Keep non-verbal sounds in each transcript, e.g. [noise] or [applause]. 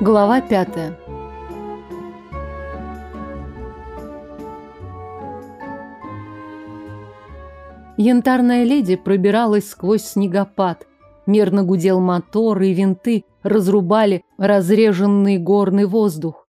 Глава пятая. Янтарная леди пробиралась сквозь снегопад. Мерно гудел мотор, и винты разрубали разреженный горный воздух.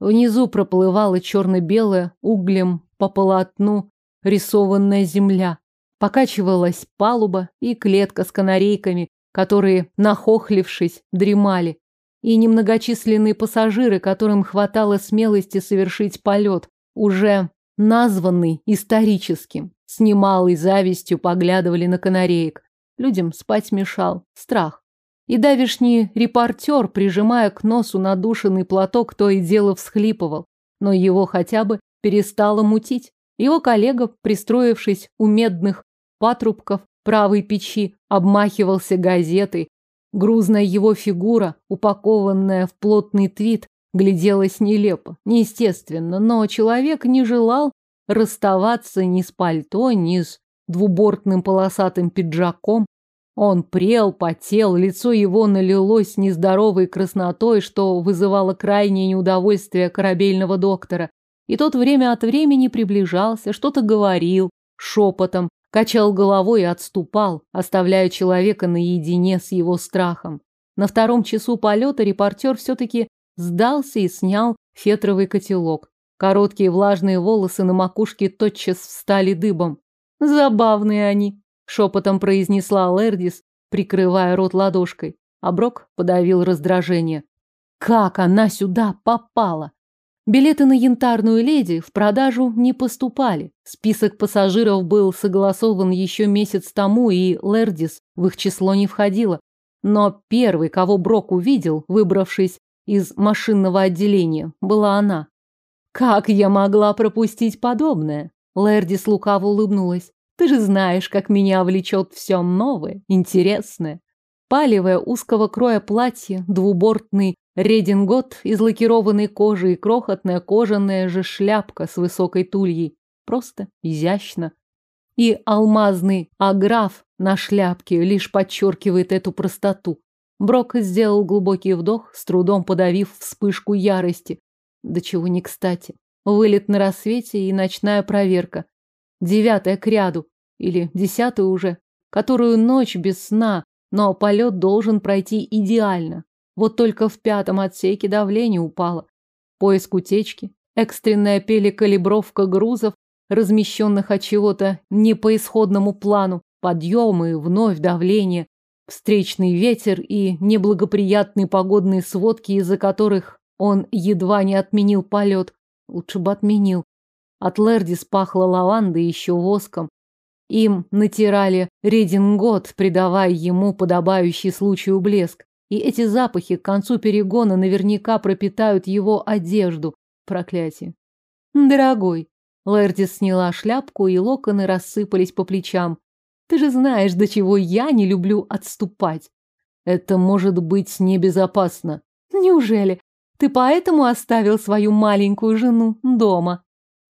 Внизу проплывала черно-белая, углем по полотну рисованная земля. Покачивалась палуба и клетка с канарейками, которые, нахохлившись, дремали и немногочисленные пассажиры, которым хватало смелости совершить полет, уже названный историческим, с немалой завистью поглядывали на канареек. Людям спать мешал страх. И давишний репортер, прижимая к носу надушенный платок, то и дело всхлипывал, но его хотя бы перестало мутить. Его коллега, пристроившись у медных патрубков правой печи, обмахивался газетой, Грузная его фигура, упакованная в плотный твит, гляделась нелепо, неестественно, но человек не желал расставаться ни с пальто, ни с двубортным полосатым пиджаком. Он прел, потел, лицо его налилось нездоровой краснотой, что вызывало крайнее неудовольствие корабельного доктора. И тот время от времени приближался, что-то говорил, шепотом, качал головой и отступал, оставляя человека наедине с его страхом. На втором часу полета репортер все-таки сдался и снял фетровый котелок. Короткие влажные волосы на макушке тотчас встали дыбом. «Забавные они», — шепотом произнесла Лердис, прикрывая рот ладошкой. А Брок подавил раздражение. «Как она сюда попала?» Билеты на янтарную леди в продажу не поступали. Список пассажиров был согласован еще месяц тому, и Лердис в их число не входила. Но первый, кого Брок увидел, выбравшись из машинного отделения, была она. Как я могла пропустить подобное? Лердис лукаво улыбнулась. Ты же знаешь, как меня влечет все новое, интересное. Палевое узкого кроя платье, двубортный Редингот из лакированной кожи и крохотная кожаная же шляпка с высокой тульей. Просто изящно. И алмазный аграф на шляпке лишь подчеркивает эту простоту. Брок сделал глубокий вдох, с трудом подавив вспышку ярости. До чего не кстати. Вылет на рассвете и ночная проверка. Девятая к ряду. Или десятая уже. Которую ночь без сна, но полет должен пройти идеально. Вот только в пятом отсеке давление упало. Поиск утечки, экстренная пелекалибровка грузов, размещенных от чего-то не по исходному плану, подъемы, вновь давление, встречный ветер и неблагоприятные погодные сводки, из-за которых он едва не отменил полет. Лучше бы отменил. От Лердис пахло лавандой еще воском. Им натирали редингот, придавая ему подобающий случаю блеск. И эти запахи к концу перегона наверняка пропитают его одежду. Проклятие. Дорогой. Лэрдис сняла шляпку, и локоны рассыпались по плечам. Ты же знаешь, до чего я не люблю отступать. Это может быть небезопасно. Неужели? Ты поэтому оставил свою маленькую жену дома?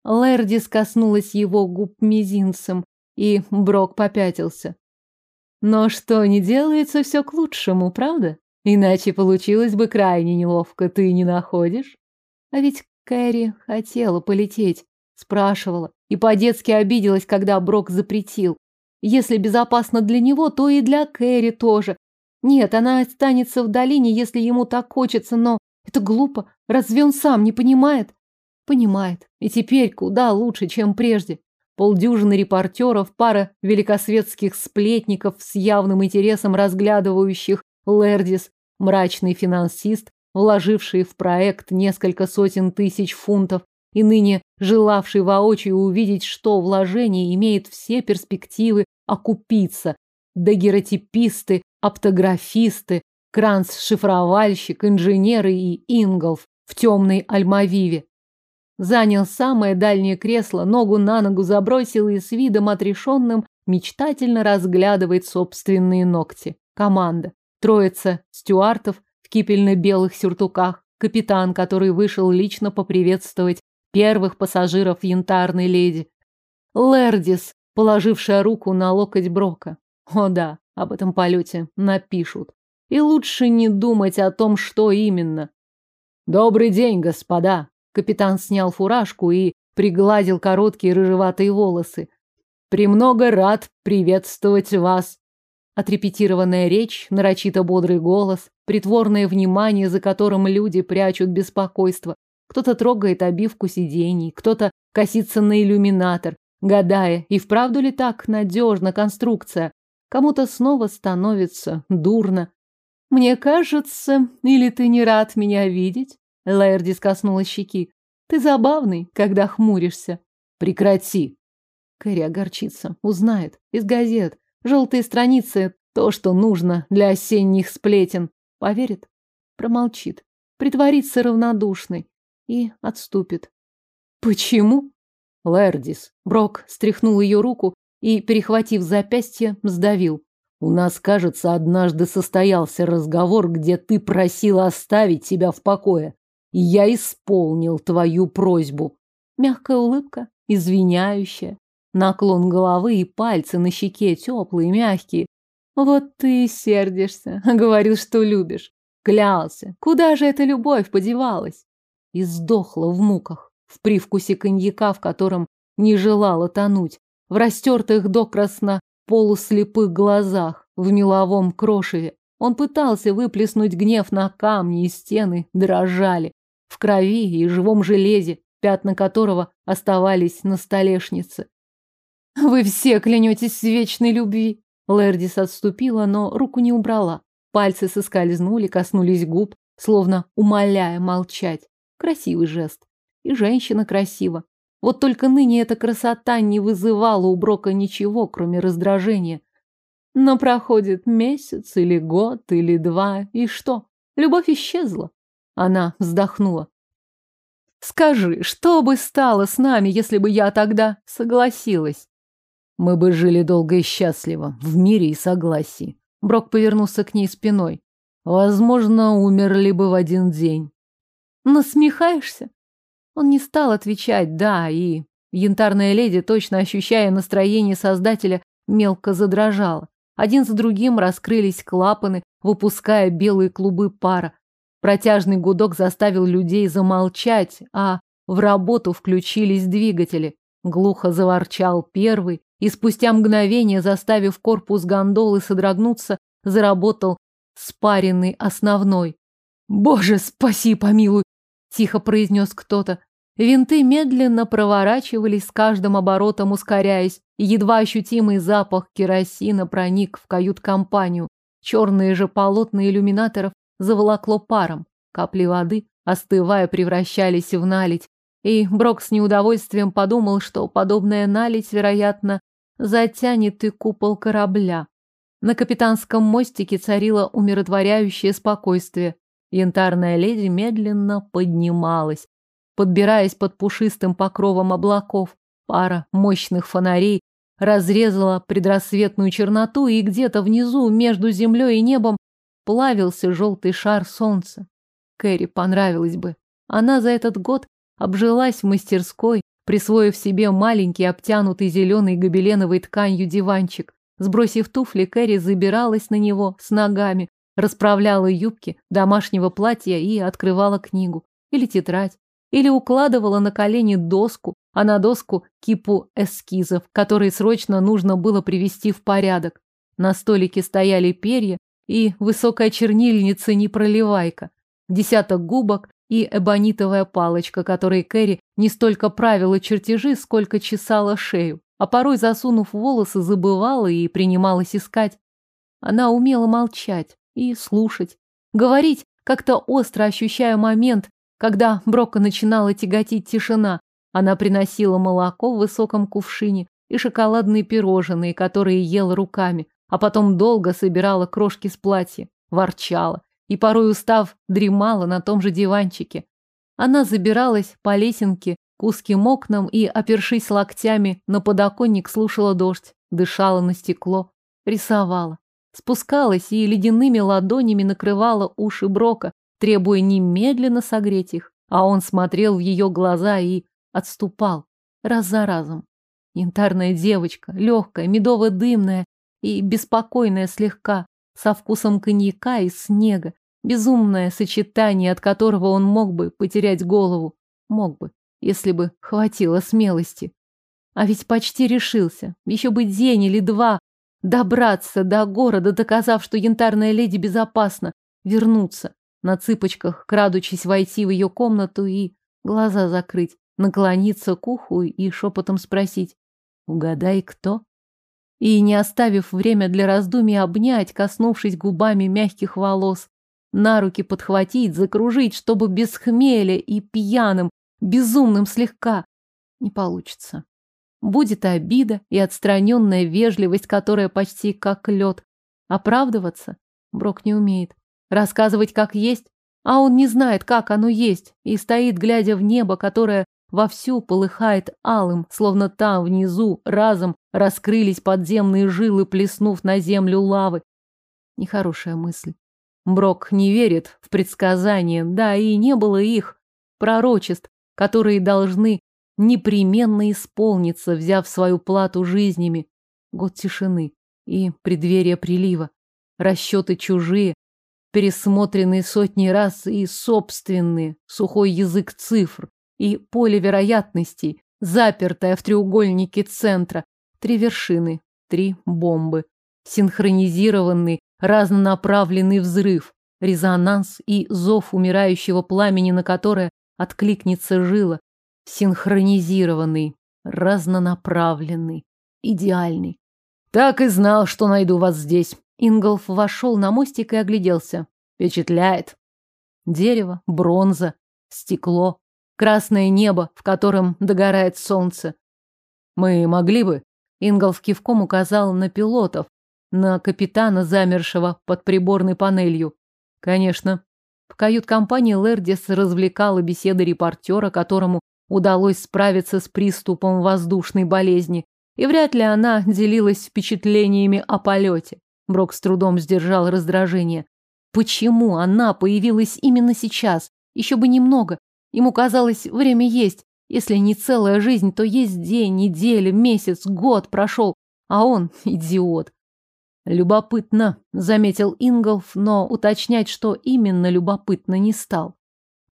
Лэрдис коснулась его губ мизинцем, и Брок попятился. Но что не делается, все к лучшему, правда? Иначе получилось бы крайне неловко, ты не находишь? А ведь Кэрри хотела полететь, спрашивала, и по-детски обиделась, когда Брок запретил. Если безопасно для него, то и для Кэрри тоже. Нет, она останется в долине, если ему так хочется, но это глупо. Разве он сам не понимает? Понимает. И теперь куда лучше, чем прежде. Полдюжины репортеров, пара великосветских сплетников с явным интересом разглядывающих Лердис мрачный финансист, вложивший в проект несколько сотен тысяч фунтов и ныне желавший воочию увидеть, что вложение имеет все перспективы окупиться, дагеротиписты, оптографисты, кранц-шифровальщик, инженеры и Инголф в темной Альмавиве. Занял самое дальнее кресло, ногу на ногу забросил и с видом отрешенным мечтательно разглядывает собственные ногти. Команда. Троица стюартов в кипельно-белых сюртуках, капитан, который вышел лично поприветствовать первых пассажиров янтарной леди. Лердис, положившая руку на локоть Брока. О да, об этом полете напишут. И лучше не думать о том, что именно. Добрый день, господа. Капитан снял фуражку и пригладил короткие рыжеватые волосы. Премного рад приветствовать вас. Отрепетированная речь, нарочито бодрый голос, притворное внимание, за которым люди прячут беспокойство. Кто-то трогает обивку сидений, кто-то косится на иллюминатор, гадая, и вправду ли так надежна конструкция. Кому-то снова становится дурно. Мне кажется, или ты не рад меня видеть? Лаэрдис коснулась щеки. Ты забавный, когда хмуришься. Прекрати. Кэрри огорчится, узнает. Из газет. Желтые страницы — то, что нужно для осенних сплетен. Поверит? Промолчит. Притворится равнодушной. И отступит. Почему? Лэрдис. Брок стряхнул ее руку и, перехватив запястье, сдавил. У нас, кажется, однажды состоялся разговор, где ты просила оставить себя в покое. И я исполнил твою просьбу. Мягкая улыбка, извиняющая, наклон головы и пальцы на щеке теплые, мягкие. Вот ты и сердишься, [laughs] говорил, что любишь. Клялся. Куда же эта любовь подевалась? И сдохла в муках, в привкусе коньяка, в котором не желала тонуть, в растертых докрасно полуслепых глазах, в меловом крошеве. Он пытался выплеснуть гнев на камни, и стены дрожали в крови и живом железе, пятна которого оставались на столешнице. «Вы все клянетесь вечной любви!» Лердис отступила, но руку не убрала. Пальцы соскользнули, коснулись губ, словно умоляя молчать. Красивый жест. И женщина красива. Вот только ныне эта красота не вызывала у Брока ничего, кроме раздражения. Но проходит месяц или год или два, и что? Любовь исчезла. Она вздохнула. Скажи, что бы стало с нами, если бы я тогда согласилась? Мы бы жили долго и счастливо, в мире и согласии. Брок повернулся к ней спиной. Возможно, умерли бы в один день. Насмехаешься? Он не стал отвечать «да» и... Янтарная леди, точно ощущая настроение создателя, мелко задрожала. Один за другим раскрылись клапаны, выпуская белые клубы пара. Протяжный гудок заставил людей замолчать, а в работу включились двигатели. Глухо заворчал первый, и спустя мгновение, заставив корпус гондолы содрогнуться, заработал спаренный основной. «Боже, спаси, помилуй!» – тихо произнес кто-то. Винты медленно проворачивались с каждым оборотом, ускоряясь, и едва ощутимый запах керосина проник в кают-компанию. Черные же полотна иллюминаторов заволокло паром. Капли воды, остывая, превращались в наледь. И Брок с неудовольствием подумал, что подобная наледь, вероятно, затянет и купол корабля. На капитанском мостике царило умиротворяющее спокойствие. Янтарная леди медленно поднималась, подбираясь под пушистым покровом облаков. Пара мощных фонарей разрезала предрассветную черноту, и где-то внизу, между землей и небом, плавился желтый шар солнца. Кэрри понравилось бы. Она за этот год обжилась в мастерской, присвоив себе маленький обтянутый зеленой гобеленовой тканью диванчик. Сбросив туфли, Кэрри забиралась на него с ногами, расправляла юбки домашнего платья и открывала книгу. Или тетрадь. Или укладывала на колени доску, а на доску кипу эскизов, которые срочно нужно было привести в порядок. На столике стояли перья, и высокая чернильница непроливайка, десяток губок и эбонитовая палочка, которой Кэрри не столько правила чертежи, сколько чесала шею, а порой, засунув волосы, забывала и принималась искать. Она умела молчать и слушать, говорить, как-то остро ощущая момент, когда Брока начинала тяготить тишина. Она приносила молоко в высоком кувшине и шоколадные пирожные, которые ел руками, а потом долго собирала крошки с платья, ворчала и, порой устав, дремала на том же диванчике. Она забиралась по лесенке к узким окнам и, опершись локтями на подоконник, слушала дождь, дышала на стекло, рисовала. Спускалась и ледяными ладонями накрывала уши Брока, требуя немедленно согреть их, а он смотрел в ее глаза и отступал раз за разом. Янтарная девочка, легкая, медово-дымная, и беспокойная слегка, со вкусом коньяка и снега, Безумное сочетание, от которого он мог бы потерять голову. Мог бы, если бы хватило смелости. А ведь почти решился. Еще бы день или два добраться до города, доказав, что янтарная леди безопасна, вернуться, на цыпочках, крадучись войти в ее комнату и глаза закрыть, наклониться к уху и шепотом спросить «Угадай, кто?» И, не оставив время для раздумий, обнять, коснувшись губами мягких волос, на руки подхватить, закружить, чтобы без хмеля и пьяным, безумным слегка. Не получится. Будет обида и отстраненная вежливость, которая почти как лед. Оправдываться Брок не умеет. Рассказывать как есть, а он не знает, как оно есть, и стоит, глядя в небо, которое вовсю полыхает алым, словно там внизу разом раскрылись подземные жилы, плеснув на землю лавы. Нехорошая мысль. Брок не верит в предсказания, да и не было их, пророчеств, которые должны непременно исполниться, взяв свою плату жизнями. Год тишины и преддверие прилива. Расчеты чужие, пересмотренные сотни раз и собственные, сухой язык цифр и поле вероятностей, запертое в треугольнике центра, три вершины, три бомбы, синхронизированный разнонаправленный взрыв, резонанс и зов умирающего пламени, на которое откликнется жила, синхронизированный, разнонаправленный, идеальный. Так и знал, что найду вас здесь. Инголф вошел на мостик и огляделся. Впечатляет. Дерево, бронза, стекло, красное небо, в котором догорает солнце. Мы могли бы... Инголф кивком указал на пилотов, на капитана, замершего под приборной панелью. Конечно. В кают-компании Лердис развлекала беседы репортера, которому удалось справиться с приступом воздушной болезни, и вряд ли она делилась впечатлениями о полете. Брок с трудом сдержал раздражение. Почему она появилась именно сейчас? Еще бы немного. Ему казалось, время есть. Если не целая жизнь, то есть день, неделя, месяц, год прошел. А он идиот. Любопытно, заметил Инголф, но уточнять, что именно любопытно, не стал.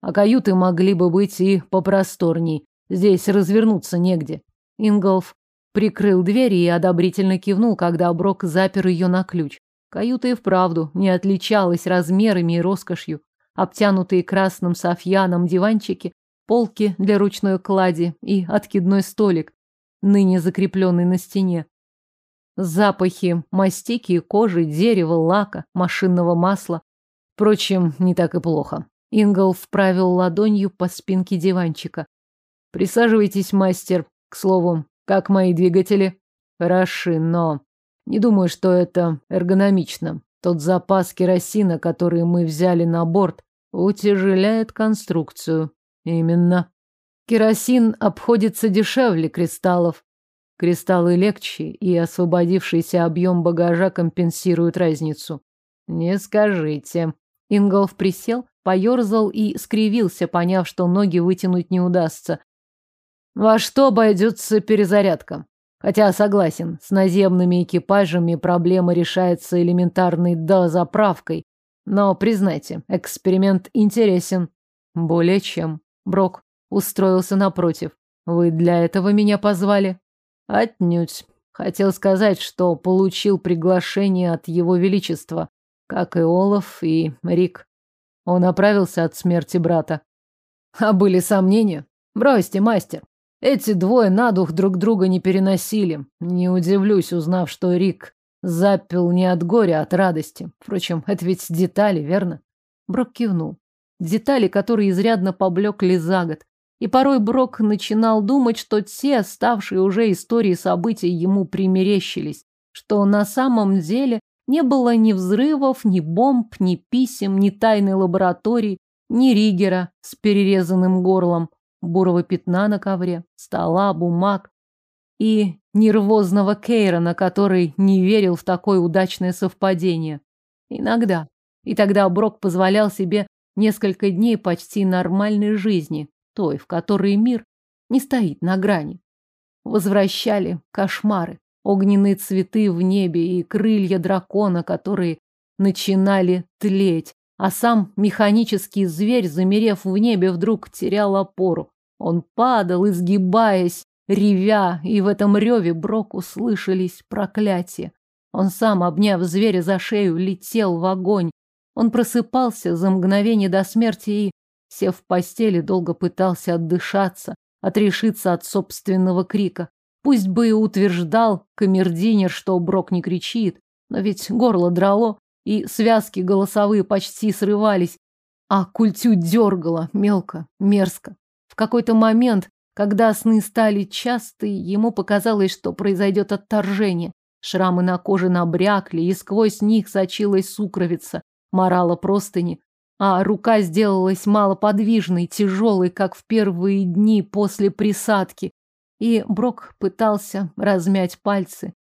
А каюты могли бы быть и попросторней. Здесь развернуться негде. Инголф прикрыл дверь и одобрительно кивнул, когда Брок запер ее на ключ. Каюта и вправду не отличалась размерами и роскошью. Обтянутые красным софьяном диванчики, полки для ручной клади и откидной столик, ныне закрепленный на стене. Запахи мастики, кожи, дерева, лака, машинного масла. Впрочем, не так и плохо. Ингл вправил ладонью по спинке диванчика. Присаживайтесь, мастер. К слову, как мои двигатели? Хороши, но не думаю, что это эргономично. Тот запас керосина, который мы взяли на борт, утяжеляет конструкцию. Именно. Керосин обходится дешевле кристаллов. Кристаллы легче, и освободившийся объем багажа компенсирует разницу. Не скажите. Инголф присел, поерзал и скривился, поняв, что ноги вытянуть не удастся. Во что обойдется перезарядка? Хотя согласен, с наземными экипажами проблема решается элементарной дозаправкой. Но признайте, эксперимент интересен. Более чем. Брок устроился напротив. Вы для этого меня позвали? Отнюдь. Хотел сказать, что получил приглашение от его величества, как и Олаф и Рик. Он оправился от смерти брата. А были сомнения? Бросьте, мастер. Эти двое на дух друг друга не переносили. Не удивлюсь, узнав, что Рик запил не от горя, а от радости. Впрочем, это ведь детали, верно? Брок кивнул. Детали, которые изрядно поблекли за год. И порой Брок начинал думать, что те, ставшие уже историей событий, ему примерещились, что на самом деле не было ни взрывов, ни бомб, ни писем, ни тайной лаборатории, ни Ригера с перерезанным горлом, бурого пятна на ковре, стола, бумаг и нервозного Кейрона, который не верил в такое удачное совпадение. Иногда. И тогда Брок позволял себе несколько дней почти нормальной жизни, той, в которой мир не стоит на грани. Возвращали кошмары, огненные цветы в небе и крылья дракона, которые начинали тлеть, а сам механический зверь, замерев в небе, вдруг терял опору. Он падал, изгибаясь, ревя, и в этом реве Броку слышались проклятия. Он сам, обняв зверя за шею, летел в огонь. Он просыпался за мгновение до смерти и, сев в постели, долго пытался отдышаться, отрешиться от собственного крика. Пусть бы и утверждал камердинер, что Брок не кричит, но ведь горло драло, и связки голосовые почти срывались, а культю дергало мелко, мерзко. В какой-то момент, когда сны стали часты, ему показалось, что произойдет отторжение. Шрамы на коже набрякли, и сквозь них сочилась сукровица, морала простыни, а рука сделалась малоподвижной, тяжелой, как в первые дни после присадки. И Брок пытался размять пальцы,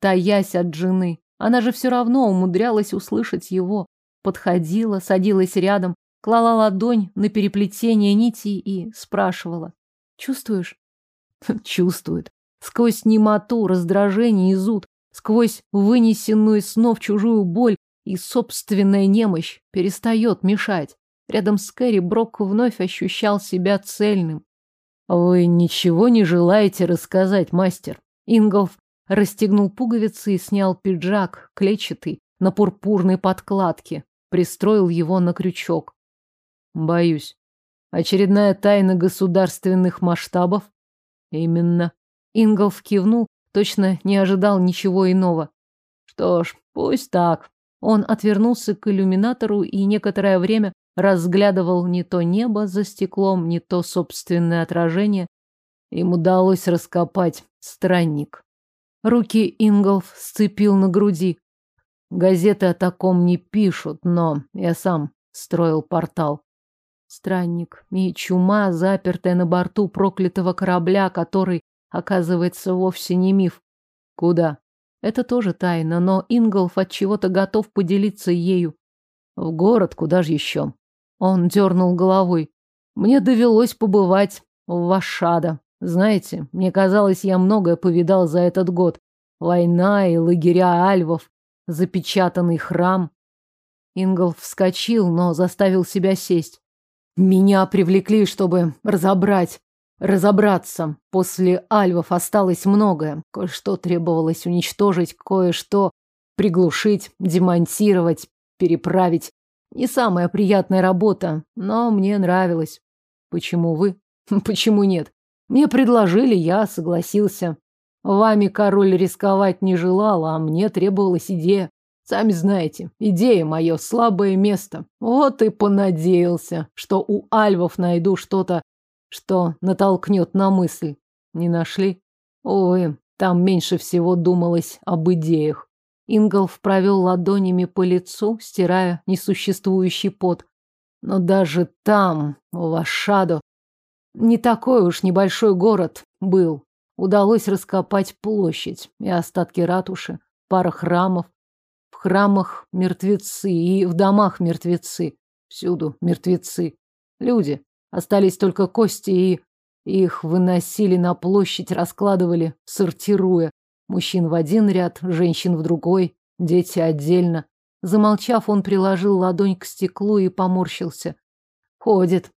таясь от жены. Она же все равно умудрялась услышать его. Подходила, садилась рядом, клала ладонь на переплетение нитей и спрашивала. «Чувствуешь?» [laughs] Чувствует. Сквозь немоту, раздражение и зуд, сквозь вынесенную снов чужую боль и собственная немощь перестает мешать. Рядом с Кэрри Брок вновь ощущал себя цельным. «Вы ничего не желаете рассказать, мастер?» Инголф расстегнул пуговицы и снял пиджак, клетчатый, на пурпурной подкладке, пристроил его на крючок. Боюсь. Очередная тайна государственных масштабов? Именно. Инголф кивнул, точно не ожидал ничего иного. Что ж, пусть так. Он отвернулся к иллюминатору и некоторое время разглядывал не то небо за стеклом, не то собственное отражение. Им удалось раскопать странник. Руки Инголф сцепил на груди. Газеты о таком не пишут, но я сам строил портал. Странник и чума, запертая на борту проклятого корабля, который, оказывается, вовсе не миф. Куда? Это тоже тайна, но Инголф от чего-то готов поделиться ею. В город, куда же еще? Он дернул головой. Мне довелось побывать в Вашада. Знаете, мне казалось, я многое повидал за этот год. Война и лагеря альвов, запечатанный храм. Инголф вскочил, но заставил себя сесть. Меня привлекли, чтобы разобрать, разобраться. После альвов осталось многое. Кое-что требовалось уничтожить, кое-что приглушить, демонтировать, переправить. Не самая приятная работа, но мне нравилось. Почему вы? [laughs] Почему нет? Мне предложили, я согласился. Вами король рисковать не желал, а мне требовалась идея. Сами знаете, идея мое слабое место. Вот и понадеялся, что у альвов найду что-то, что натолкнет на мысль. Не нашли? Увы, там меньше всего думалось об идеях. Инголф провел ладонями по лицу, стирая несуществующий пот. Но даже там, в Вашадо, не такой уж небольшой город был. Удалось раскопать площадь и остатки ратуши, пара храмов, храмах мертвецы и в домах мертвецы. Всюду мертвецы. Люди. Остались только кости и... Их выносили на площадь, раскладывали, сортируя. Мужчин в один ряд, женщин в другой, дети отдельно. Замолчав, он приложил ладонь к стеклу и поморщился. Ходит.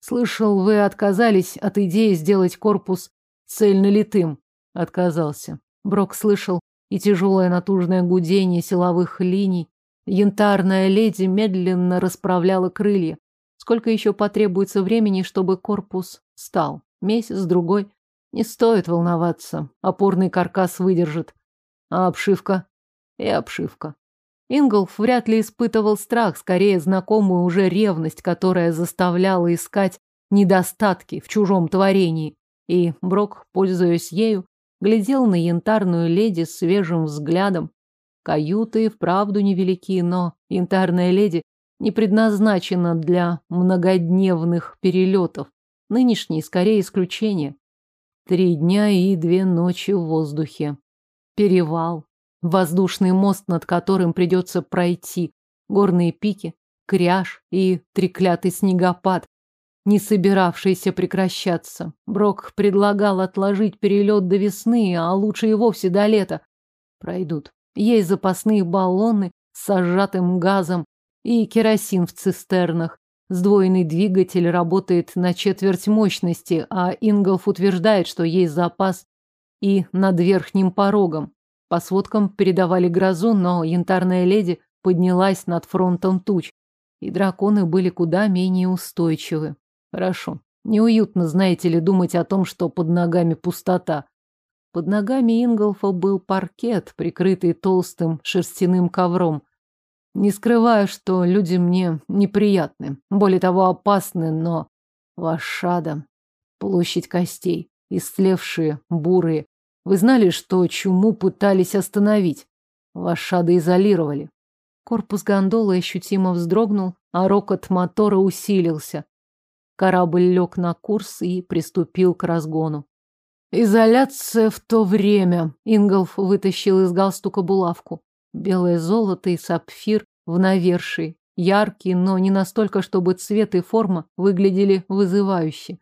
Слышал, вы отказались от идеи сделать корпус цельнолитым. Отказался. Брок слышал, и тяжелое натужное гудение силовых линий. Янтарная леди медленно расправляла крылья. Сколько еще потребуется времени, чтобы корпус стал? Месяц, другой? Не стоит волноваться. Опорный каркас выдержит. А обшивка? И обшивка. Инголф вряд ли испытывал страх, скорее знакомую уже ревность, которая заставляла искать недостатки в чужом творении. И Брок, пользуясь ею, глядел на янтарную леди свежим взглядом. Каюты и вправду невелики, но янтарная леди не предназначена для многодневных перелетов. Нынешний скорее исключение. Три дня и две ночи в воздухе. Перевал. Воздушный мост, над которым придется пройти. Горные пики, кряж и треклятый снегопад, не собиравшийся прекращаться. Брок предлагал отложить перелет до весны, а лучше и вовсе до лета. Пройдут. Есть запасные баллоны с сжатым газом, И керосин в цистернах. Сдвоенный двигатель работает на четверть мощности, а Инголф утверждает, что есть запас и над верхним порогом. По сводкам передавали грозу, но янтарная леди поднялась над фронтом туч, и драконы были куда менее устойчивы. Хорошо. Неуютно, знаете ли, думать о том, что под ногами пустота. Под ногами Инголфа был паркет, прикрытый толстым шерстяным ковром. Не скрываю, что люди мне неприятны, более того, опасны, но Вашада, площадь костей, истлевшие, бурые. Вы знали, что чуму пытались остановить? Вашада изолировали. Корпус гондолы ощутимо вздрогнул, а рокот мотора усилился. Корабль лег на курс и приступил к разгону. Изоляция в то время. Инголф вытащил из галстука булавку. Белое золото и сапфир в навершии. Яркий, но не настолько, чтобы цвет и форма выглядели вызывающе.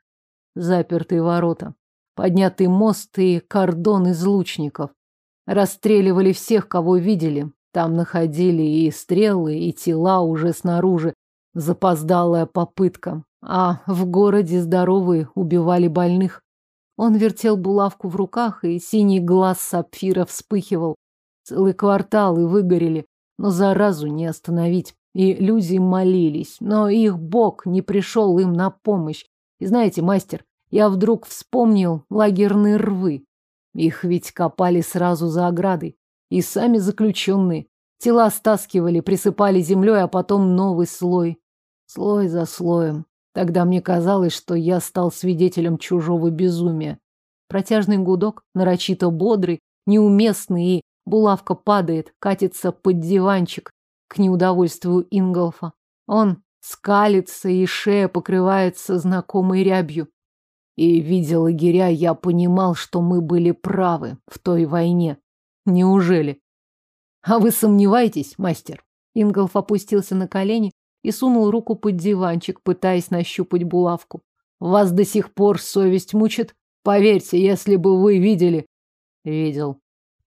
Запертые ворота. Поднятый мост и кордон из лучников. Расстреливали всех, кого видели. Там находили и стрелы, и тела уже снаружи. Запоздалая попытка. А в городе здоровые убивали больных. Он вертел булавку в руках, и синий глаз сапфира вспыхивал. Целый квартал и выгорели, но заразу не остановить. И люди молились, но их бог не пришел им на помощь. И знаете, мастер, я вдруг вспомнил лагерные рвы. Их ведь копали сразу за оградой. И сами заключенные. Тела стаскивали, присыпали землей, а потом новый слой. Слой за слоем. Тогда мне казалось, что я стал свидетелем чужого безумия. Протяжный гудок, нарочито бодрый, неуместный и Булавка падает, катится под диванчик к неудовольствию Инголфа. Он скалится, и шея покрывается знакомой рябью. И, видя лагеря, я понимал, что мы были правы в той войне. Неужели? А вы сомневаетесь, мастер? Инголф опустился на колени и сунул руку под диванчик, пытаясь нащупать булавку. Вас до сих пор совесть мучит? Поверьте, если бы вы видели... Видел.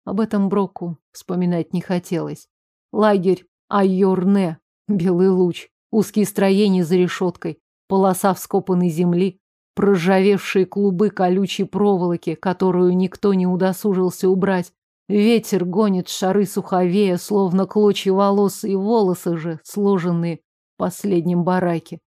Об этом Броку вспоминать не хотелось. Лагерь Айорне, белый луч, узкие строения за решеткой, полоса вскопанной земли, проржавевшие клубы колючей проволоки, которую никто не удосужился убрать. Ветер гонит шары суховея, словно клочья волос, и волосы же, сложенные последнем бараке.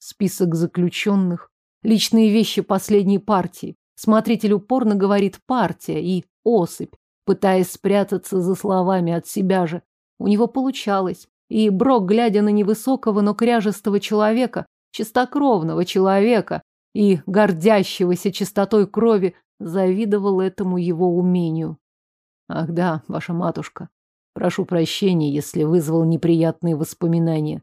Список заключенных, личные вещи последней партии. Смотритель упорно говорит «партия» и «осыпь» пытаясь спрятаться за словами от себя же. У него получалось. И Брок, глядя на невысокого, но кряжестого человека, чистокровного человека и гордящегося чистотой крови, завидовал этому его умению. Ах да, ваша матушка. Прошу прощения, если вызвал неприятные воспоминания.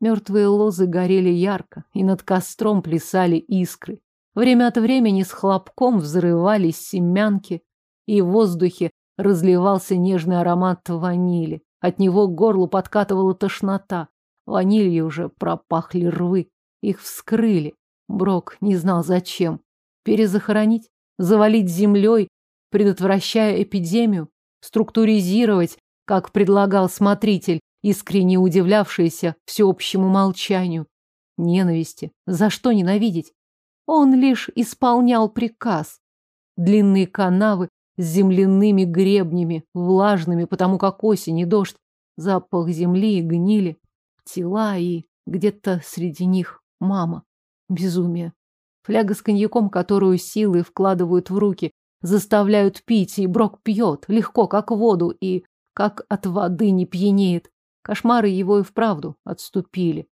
Мертвые лозы горели ярко, и над костром плясали искры. Время от времени с хлопком взрывались семянки, и в воздухе разливался нежный аромат ванили. От него к горлу подкатывала тошнота. Ванилью уже пропахли рвы. Их вскрыли. Брок не знал зачем. Перезахоронить? Завалить землей, предотвращая эпидемию? Структуризировать, как предлагал смотритель, искренне удивлявшийся всеобщему молчанию? Ненависти. За что ненавидеть? Он лишь исполнял приказ. Длинные канавы, с земляными гребнями, влажными, потому как осень и дождь, запах земли и гнили, тела и где-то среди них мама. Безумие. Фляга с коньяком, которую силы вкладывают в руки, заставляют пить, и Брок пьет, легко, как воду, и как от воды не пьянеет. Кошмары его и вправду отступили.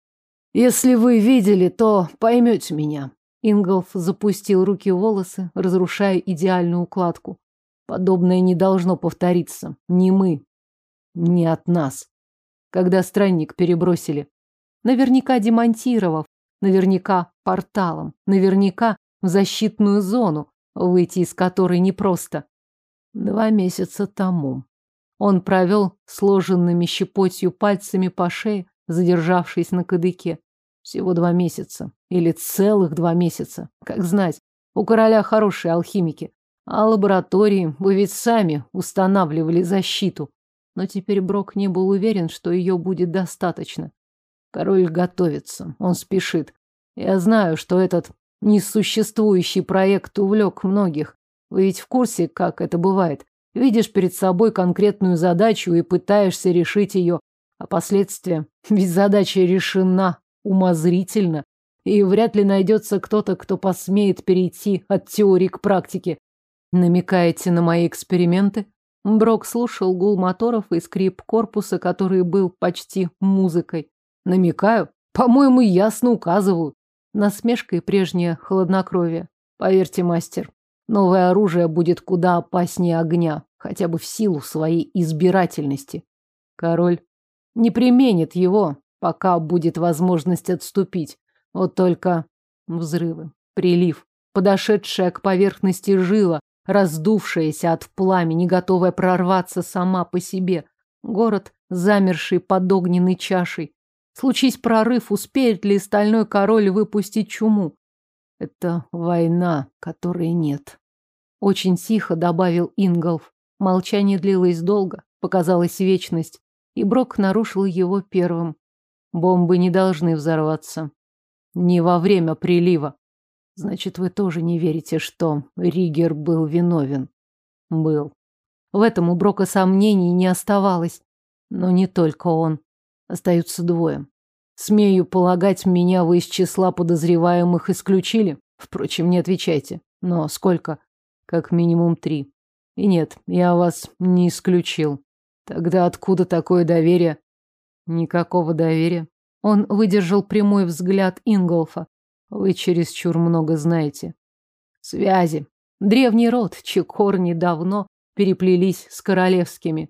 Если вы видели, то поймете меня. Инголф запустил руки в волосы, разрушая идеальную укладку. Подобное не должно повториться. Ни мы, ни от нас. Когда странник перебросили. Наверняка демонтировав. Наверняка порталом. Наверняка в защитную зону, выйти из которой непросто. Два месяца тому. Он провел сложенными щепотью пальцами по шее, задержавшись на кадыке. Всего два месяца. Или целых два месяца. Как знать. У короля хорошие алхимики. А лаборатории вы ведь сами устанавливали защиту. но теперь Брок не был уверен, что ее будет достаточно. Король готовится, он спешит. Я знаю, что этот несуществующий проект увлек многих. Вы ведь в курсе, как это бывает. Видишь перед собой конкретную задачу и пытаешься решить ее, а последствия? [laughs] Ведь задача решена умозрительно, и вряд ли найдется кто-то, кто посмеет перейти от теории к практике. Намекаете на мои эксперименты? Брок слушал гул моторов и скрип корпуса, который был почти музыкой. Намекаю? По-моему, ясно указываю. Насмешка и прежнее хладнокровие. Поверьте, мастер, новое оружие будет куда опаснее огня, хотя бы в силу своей избирательности. Король не применит его, пока будет возможность отступить. Вот только взрывы, прилив, подошедшая к поверхности жила, раздувшаяся от пламени, готовая прорваться сама по себе. Город, замерший под огненной чашей. Случись прорыв, успеет ли стальной король выпустить чуму? Это война, которой нет. Очень тихо добавил Инголф. Молчание длилось долго, показалась вечность, и Брок нарушил его первым. Бомбы не должны взорваться. Не во время прилива. Значит, вы тоже не верите, что Ригер был виновен? Был. В этом у Брока сомнений не оставалось. Но не только он. Остаются двое. Смею полагать, меня вы из числа подозреваемых исключили. Впрочем, не отвечайте. Но сколько? Как минимум три. И нет, я вас не исключил. Тогда откуда такое доверие? Никакого доверия. Он выдержал прямой взгляд Инголфа. Вы чересчур много знаете. Связи. Древний род, чьи корни давно переплелись с королевскими.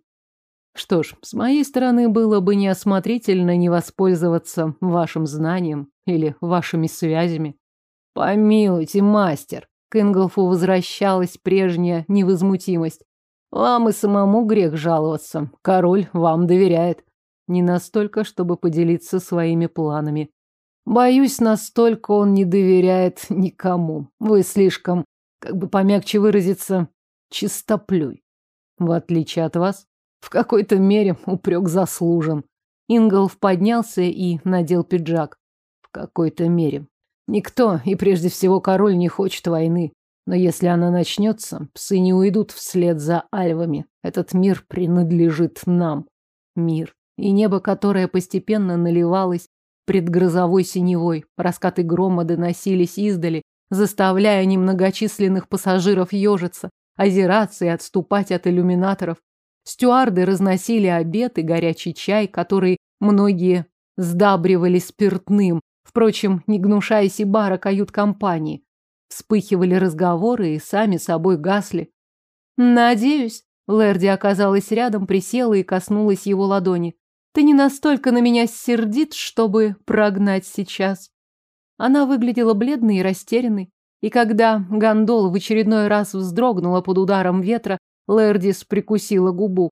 Что ж, с моей стороны было бы неосмотрительно не воспользоваться вашим знанием или вашими связями. Помилуйте, мастер. К Инголфу возвращалась прежняя невозмутимость. Вам и самому грех жаловаться. Король вам доверяет. Не настолько, чтобы поделиться своими планами. Боюсь, настолько он не доверяет никому. Вы слишком, как бы помягче выразиться, чистоплюй. В отличие от вас, в какой-то мере упрек заслужен. Инголф поднялся и надел пиджак. В какой-то мере. Никто, и прежде всего король, не хочет войны. Но если она начнется, псы не уйдут вслед за альвами. Этот мир принадлежит нам. Мир. И небо, которое постепенно наливалось предгрозовой синевой. Раскаты грома доносились издали, заставляя немногочисленных пассажиров ежиться, озираться и отступать от иллюминаторов. Стюарды разносили обед и горячий чай, который многие сдабривали спиртным, впрочем, не гнушаясь и бара кают-компании. Вспыхивали разговоры и сами собой гасли. «Надеюсь», — Лерди оказалась рядом, присела и коснулась его ладони. Ты не настолько на меня сердит, чтобы прогнать сейчас. Она выглядела бледной и растерянной. И когда гондола в очередной раз вздрогнула под ударом ветра, Лердис прикусила губу.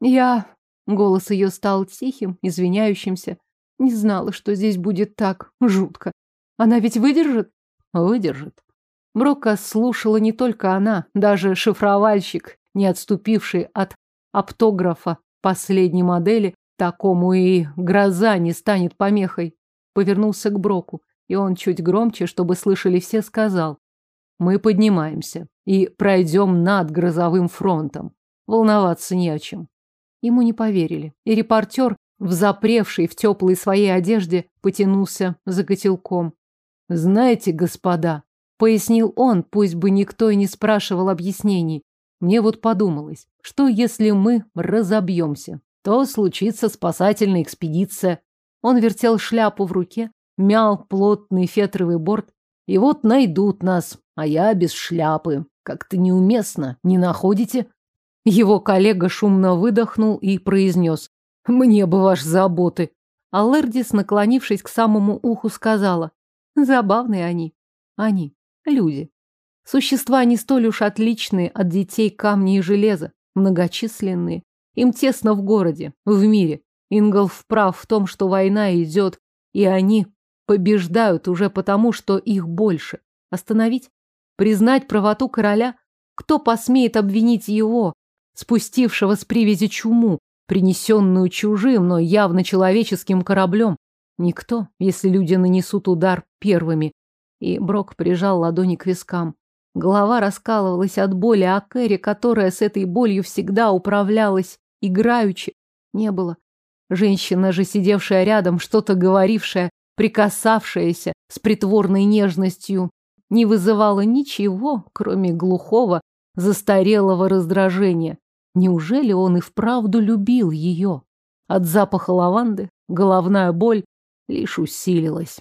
Я... Голос ее стал тихим, извиняющимся. Не знала, что здесь будет так жутко. Она ведь выдержит? Выдержит. Брока слушала не только она, даже шифровальщик, не отступивший от оптографа последней модели, Такому и гроза не станет помехой. Повернулся к Броку, и он чуть громче, чтобы слышали все, сказал. Мы поднимаемся и пройдем над грозовым фронтом. Волноваться не о чем. Ему не поверили, и репортер, взапревший в теплой своей одежде, потянулся за котелком. «Знаете, господа», — пояснил он, пусть бы никто и не спрашивал объяснений, мне вот подумалось, что если мы разобьемся, то случится спасательная экспедиция. Он вертел шляпу в руке, мял плотный фетровый борт, и вот найдут нас, а я без шляпы. Как-то неуместно, не находите? Его коллега шумно выдохнул и произнес. Мне бы ваши заботы. А Лердис, наклонившись к самому уху, сказала. Забавные они. Они. Люди. Существа не столь уж отличные от детей камня и железа. Многочисленные, им тесно в городе, в мире. Ингolf прав в том, что война идет, и они побеждают уже потому, что их больше. Остановить? Признать правоту короля? Кто посмеет обвинить его? спустившего с привязи чуму, принесенную чужим, но явно человеческим кораблем. Никто, если люди нанесут удар первыми. И Брок прижал ладони к вискам. Голова раскалывалась от боли, а Кэрри, которая с этой болью всегда управлялась играючи, не было. Женщина же, сидевшая рядом, что-то говорившая, прикасавшаяся с притворной нежностью, не вызывала ничего, кроме глухого, застарелого раздражения. Неужели он и вправду любил ее? От запаха лаванды головная боль лишь усилилась.